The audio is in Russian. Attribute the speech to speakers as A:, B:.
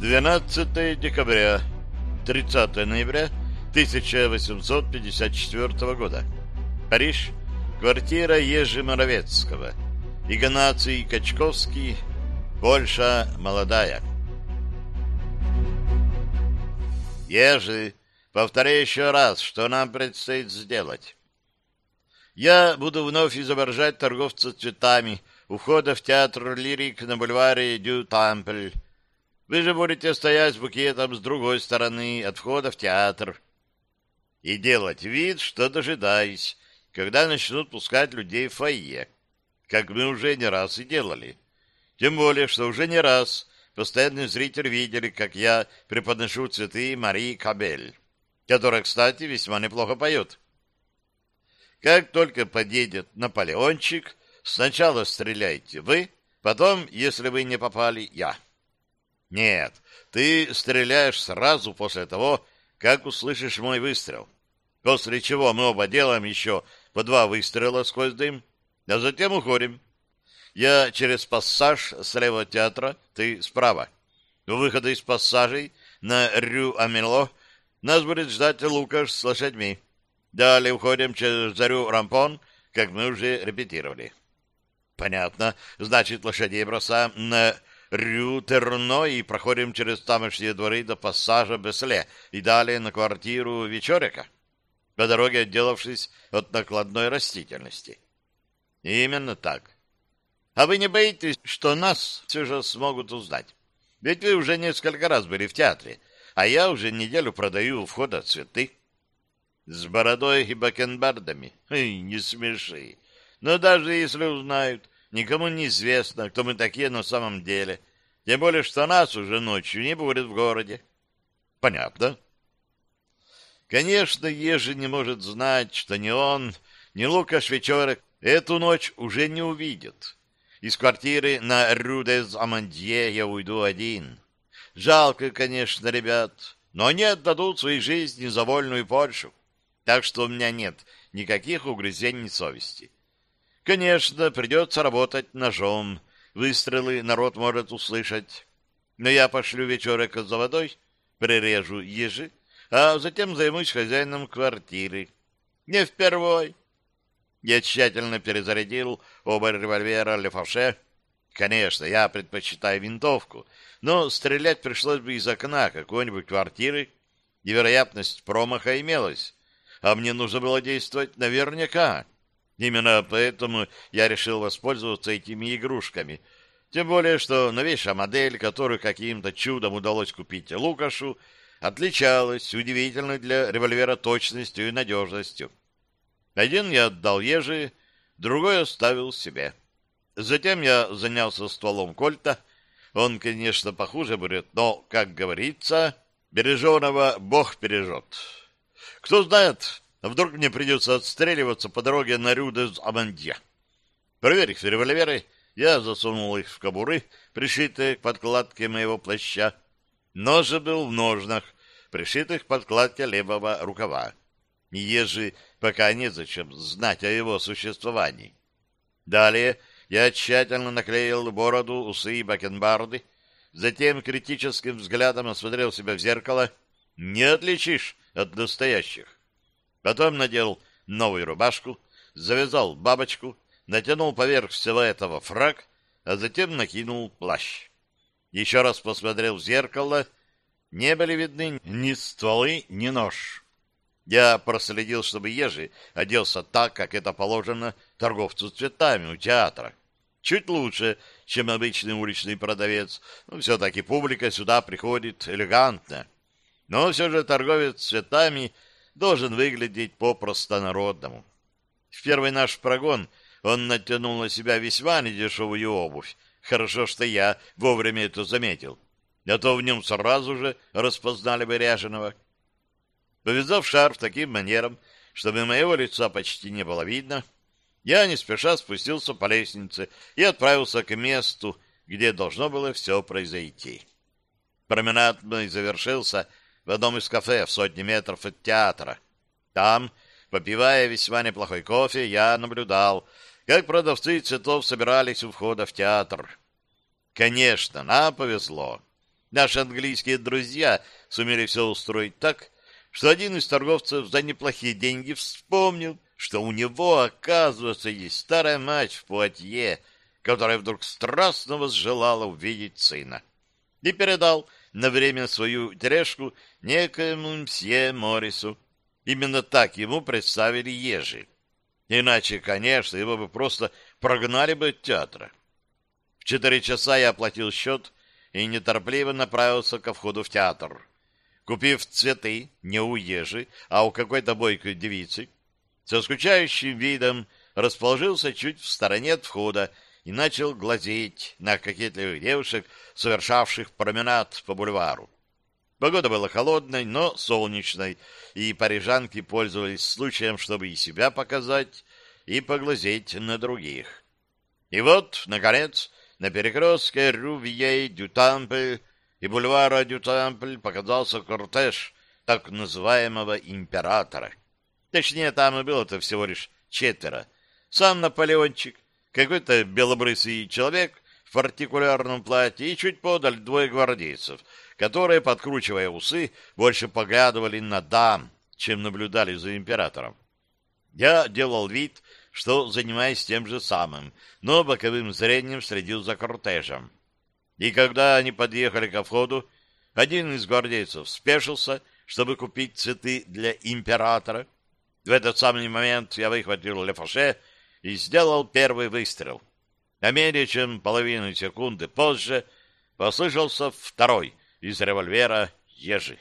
A: 12 декабря, 30 ноября 1854 года. Париж. Квартира Ежи Моровецкого. Игнаций Качковский. Польша молодая. Ежи, повторяю еще раз, что нам предстоит сделать. Я буду вновь изображать торговца цветами у входа в театр «Лирик» на бульваре Дю Тампль. Вы же будете стоять с букетом с другой стороны от входа в театр и делать вид, что дожидаюсь, когда начнут пускать людей в фойе, как мы уже не раз и делали. Тем более, что уже не раз постоянный зритель видели, как я преподношу цветы Марии Кабель, которая, кстати, весьма неплохо поет. Как только подъедет Наполеончик, сначала стреляйте вы, потом, если вы не попали, я. Нет, ты стреляешь сразу после того, как услышишь мой выстрел. После чего мы оба делаем еще по два выстрела сквозь дым, а затем уходим. Я через пассаж слева театра, ты справа. У выхода из пассажей на Рю-Амело нас будет ждать Лукаш с лошадьми. Далее уходим через Зарю Рампон, как мы уже репетировали. Понятно. Значит, лошадей бросаем на Рю-Терно и проходим через тамошние дворы до пассажа Бесле и далее на квартиру Вечерика, по дороге отделавшись от накладной растительности. Именно так. А вы не боитесь, что нас все же смогут узнать? Ведь вы уже несколько раз были в театре, а я уже неделю продаю у входа цветы. С бородой и бакенбардами. Эй, не смеши. Но даже если узнают, Никому не известно, кто мы такие на самом деле. Тем более, что нас уже ночью не будет в городе. Понятно. Конечно, Ежи не может знать, что ни он, ни Лукаш Вечерок эту ночь уже не увидят. Из квартиры на Рюдез-Амандье я уйду один. Жалко, конечно, ребят, но они отдадут свои жизни за вольную Польшу. Так что у меня нет никаких угрызений совести. Конечно, придется работать ножом. Выстрелы народ может услышать. Но я пошлю вечерок за водой, прирежу ежи, а затем займусь хозяином квартиры. Не впервой. Я тщательно перезарядил оба револьвера Лефаше. Конечно, я предпочитаю винтовку, но стрелять пришлось бы из окна какой-нибудь квартиры, и вероятность промаха имелась. А мне нужно было действовать наверняка. Именно поэтому я решил воспользоваться этими игрушками. Тем более, что новейшая модель, которую каким-то чудом удалось купить Лукашу, отличалась удивительной для револьвера точностью и надежностью. Один я отдал Ежи, другой оставил себе. Затем я занялся стволом кольта. Он, конечно, похуже будет, но, как говорится, береженого Бог бережет. Кто знает, вдруг мне придется отстреливаться по дороге на Рюдес-Амандья? Проверив револьверы, я засунул их в кобуры, пришитые к подкладке моего плаща. Нож же был в ножнах, пришитых к подкладке левого рукава. Ежи пока незачем знать о его существовании. Далее я тщательно наклеил бороду, усы и бакенбарды, затем критическим взглядом осмотрел себя в зеркало. Не отличишь от настоящих. Потом надел новую рубашку, завязал бабочку, натянул поверх всего этого фраг, а затем накинул плащ. Еще раз посмотрел в зеркало. Не были видны ни стволы, ни нож. Я проследил, чтобы Ежи оделся так, как это положено торговцу цветами у театра. Чуть лучше, чем обычный уличный продавец. Ну, все-таки публика сюда приходит элегантно. Но все же торговец цветами — должен выглядеть по-простонародному. В первый наш прогон он натянул на себя весьма недешевую обувь. Хорошо, что я вовремя это заметил. А то в нем сразу же распознали бы ряженого. Повязав шарф таким манером, чтобы моего лица почти не было видно, я не спеша спустился по лестнице и отправился к месту, где должно было все произойти. Променад мой завершился в одном из кафе в сотни метров от театра. Там, попивая весьма неплохой кофе, я наблюдал, как продавцы цветов собирались у входа в театр. Конечно, нам повезло. Наши английские друзья сумели все устроить так, что один из торговцев за неплохие деньги вспомнил, что у него, оказывается, есть старая мать в Пуатье, которая вдруг страстно возжелала увидеть сына, и передал на время свою тележку некоему мсье Морису. Именно так ему представили ежи. Иначе, конечно, его бы просто прогнали бы от театра. В четыре часа я оплатил счет и неторопливо направился ко входу в театр. Купив цветы не у ежи, а у какой-то бойкой девицы, со скучающим видом расположился чуть в стороне от входа и начал глазеть на кокетливых девушек, совершавших променад по бульвару. Погода была холодной, но солнечной, и парижанки пользовались случаем, чтобы и себя показать, и поглазеть на других. И вот, наконец, на перекрестке Рувье-Дю-Тампль и бульвара Дю-Тампль показался кортеж так называемого императора. Точнее, там и было-то всего лишь четверо. Сам Наполеончик, какой-то белобрысый человек в партикулярном платье и чуть подаль двое гвардейцев, которые, подкручивая усы, больше поглядывали на дам, чем наблюдали за императором. Я делал вид, что занимаюсь тем же самым, но боковым зрением следил за кортежем. И когда они подъехали ко входу, один из гвардейцев спешился, чтобы купить цветы для императора. В этот самый момент я выхватил лефаше и сделал первый выстрел. А менее чем половину секунды позже послышался второй из револьвера «Ежи».